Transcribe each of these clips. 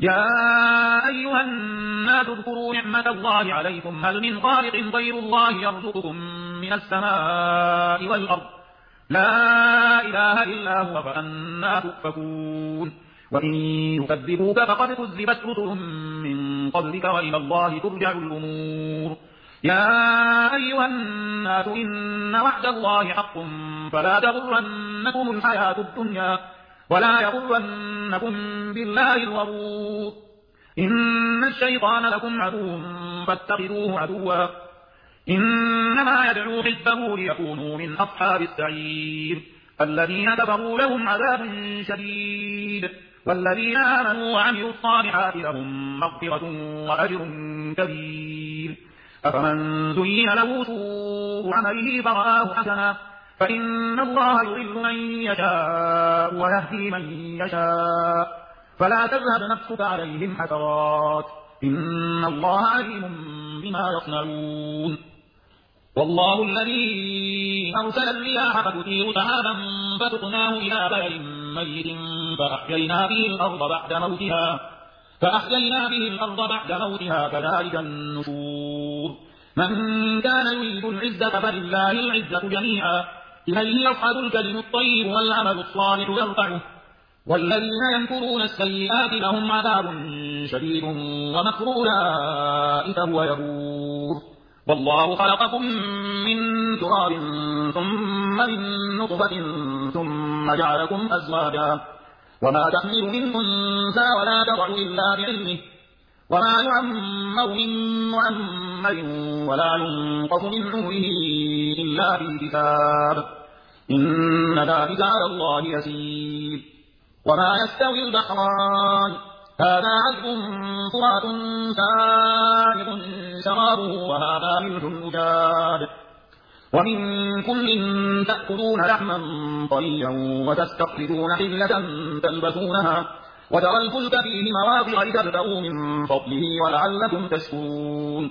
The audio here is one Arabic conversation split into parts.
يا أيها الناس اذكروا نعمة الله عليكم. هل من خالق غير الله يرزقكم من السماء والأرض؟ لا إله إلا هو فأنا تؤفكون. وإن يكذبوك فقد كذبت رسل من قبلك وإلى الله ترجع الأمور. يا أيها الناس إن وعد الله حق فلا تغرنكم الحياة الدنيا. ولا يغرنكم بالله الغرور. إن الشيطان لكم عدو فاتخذوه عدوا. إنما يدعو حزبه ليكونوا من أصحاب السعير. الذين كفروا لهم عذاب شديد. والذين آمنوا وعملوا الصالحات لهم مغفرة وأجر كبير. أفمن زين له سوء عمله فرآه حسنا. فإن الله يضل من يشاء ويهدي من يشاء. فلا تذهب نفسك عليهم حسرات. إن الله عليم بما يصنعون. والله الذي أرسل الرياح فتثير سحابا فتقناه إلى بلد ميت فأحيينا به الأرض بعد موتها. فأحيينا به الأرض بعد موتها كذلك النشور. من كان يريد العزة فلله العزة جميعا. إليه يصعد الكلم الطيب والعمل الصالح يرفعه. والذين ينكرون السيئات لهم عذاب شديد ومكر أولئك هو يبور. والله خلقكم من تراب ثم من نطفة ثم جعلكم أزواجا. وما تحمل من أنثى ولا تضع إلا بعلمه. وما يعمر من معمر ولا ينقص من عمره إلا في كتاب. إن ذلك على الله يسير. وما يستوي البحران. هذا عذب فرات سائغ شرابه وهذا ملح أجاد ومن كل تأكلون لحما طريا وتستخرجون حلة تلبسونها. وترى الفلك فيه مواضع لتبتغوا من فضله ولعلكم تشكرون.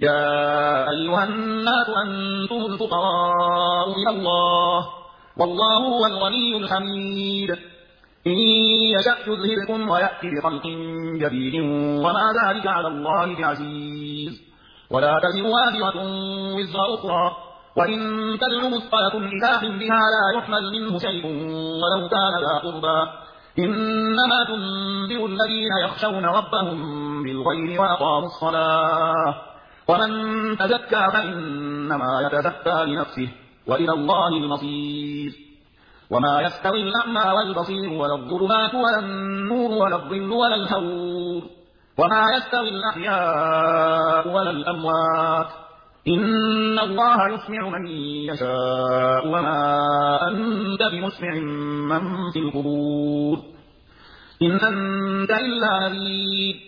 يا أيها الناس أنتم الفقراء إلى الله والله هو الغني الحميد. إن يشأ يذهبكم ويأتي بخلق جديد وما ذلك على الله بعزيز. ولا تزر وازرة وزر أخرى وإن تدع مثقلة إلى حملها لا يحمل منه شيء ولو كان ذا قربى. إنما تنذر الذين يخشون ربهم بالغير وأقاموا الصلاة. ومن تزكى فإنما يتزكى لنفسه وإلى الله المصير وما يستوي الأعمى والبصير ولا الظلمات ولا النور ولا الظل ولا الهور وما يستوي الأحياء ولا الأموات إن الله يسمع من يشاء وما أنت بمسمع من في القبور إن أنت إلا نذير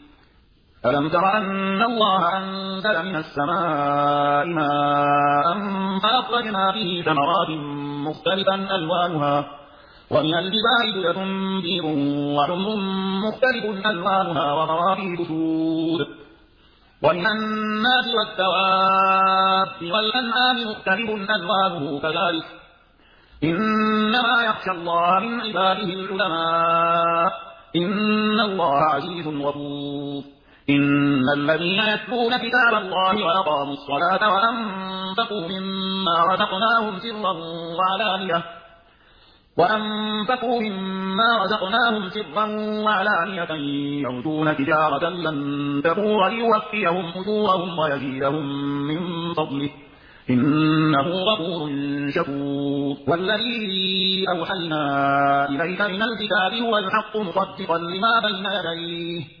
ألم تر أن الله أنزل من السماء ماء فأخرجنا به ثمرات مختلفا ألوانها ومن الجبال جدة بيض وحمر مختلف ألوانها وغرابي بسود ومن الناس والثواب والأنعام مختلف ألوانه كذلك. إنما يخشى الله من عباده العلماء. إن الله عزيز غفور. إن الذين يتلون كتاب الله وأقاموا الصلاة وأنفقوا مما رزقناهم سرا وعلانية وأنفقوا مما رزقناهم سرا وعلانية يرجون تجارة لن تبور ليوفيهم أجورهم ويزيدهم من فضله إنه غفور شكور والذي أوحينا إليك من الكتاب هو الحق مصدقا لما بين يديه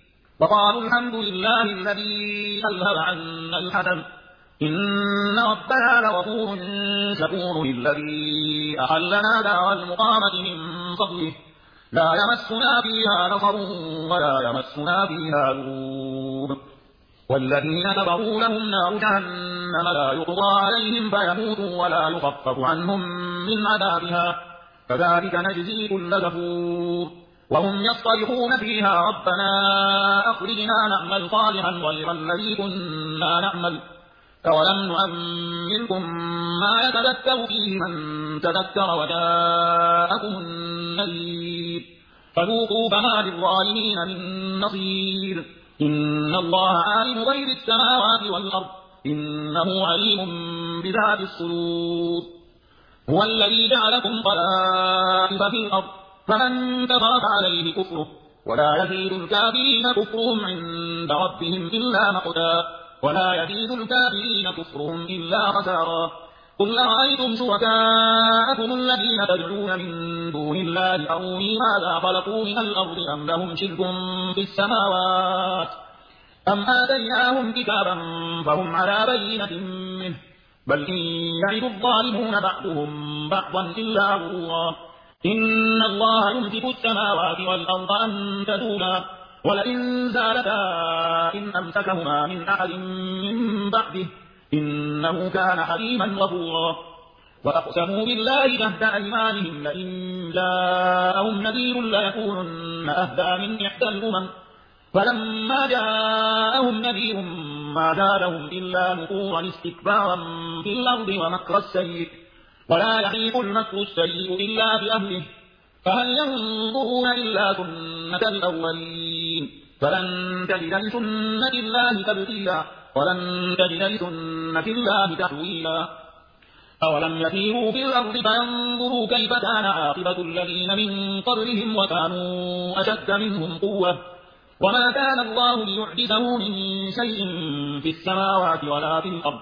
وقالوا الحمد لله الذي أذهب عنا الحزن إن ربنا لغفور شكور الذي أحلنا دار المقامة من فضله. لا يمسنا فيها نصر ولا يمسنا فيها لغوب. والذين كفروا لهم نار جهنم لا يقضى عليهم فيموتوا ولا يخفف عنهم من عذابها. كذلك نجزي كل كفور. وهم يصطرخون فيها ربنا أخرجنا نعمل صالحا غير الذي كنا نعمل. أولم نؤمنكم ما يتذكر فيه من تذكر وجاءكم النذير. فذوقوا فما للظالمين من نصير. إن الله عالم غير السماوات والأرض. إنه عليم بذات الصدور. هو الذي جعلكم خلائف في الأرض. فمن كفر عليه كفره ولا يزيد الكافرين كفرهم عند ربهم إلا مقتا ولا يزيد الكافرين كفرهم إلا خسارا قل أرأيتم شركاءكم الذين تدعون من دون الله أروني ماذا خلقوا من الأرض أم لهم شرك في السماوات أم آتيناهم كتابا فهم على بينة منه بل إن يعد الظالمون بعضهم بعضا إلا غرورا إن الله يمسك السماوات والأرض أن تزولا ولئن زالتا إن أمسكهما من أحد من بعده إنه كان حليما غفورا. وأقسموا بالله جهد أيمانهم لئن جاءهم نذير ليكونن أهدى من إحدى الأمم. فلما جاءهم نذير ما زادهم إلا نفورا استكبارا في الأرض ومكر السيء ولا يحيق المكر السيء إلا بأهله فهل ينظرون إلا سنة الأولين؟ فلن تجد لسنة الله تبديلا ولن تجد لسنة الله تحويلا. أولم يسيروا في الأرض فينظروا كيف كان عاقبة الذين من قبلهم وكانوا أشد منهم قوة. وما كان الله ليعجزه من شيء في السماوات ولا في الأرض.